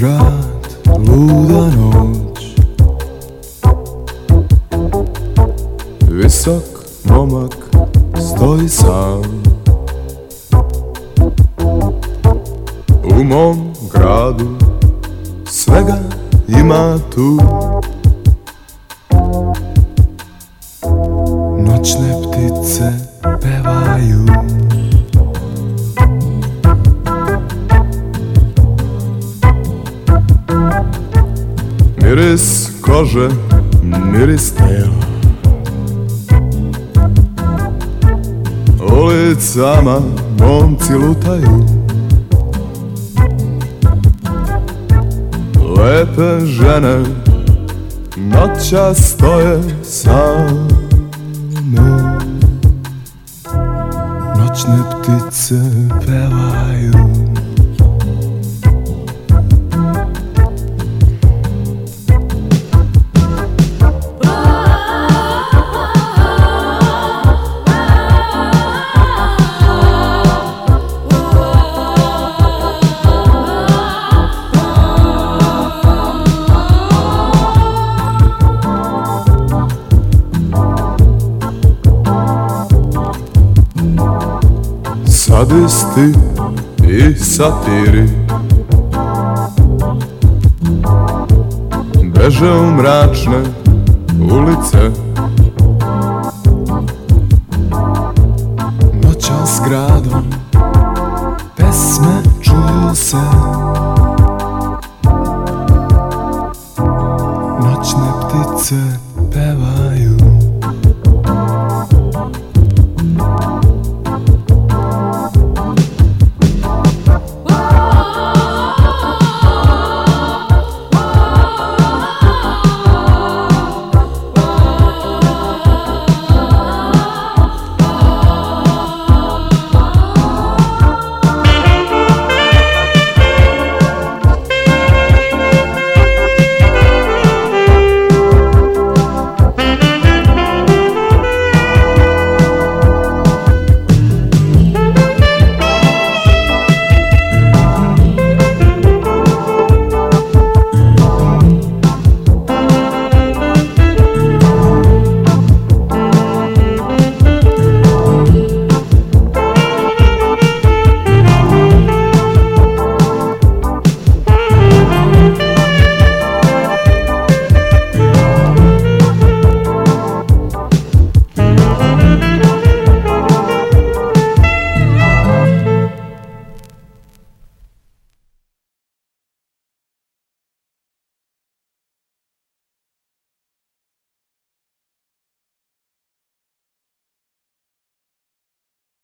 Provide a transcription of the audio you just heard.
grad, luda noć. Visok momak stoji sam. U mom gradu svega ima tu. Noćne ptice pevaju. Miris kože, miris. Tela Ulicama momci lutaju Lepe žene noća stoje same. Noćne ptice pevaju Sadisti i satiri Beže u mračne ulice. Noća s gradom Pesme čuju se. Noćne ptice pevaju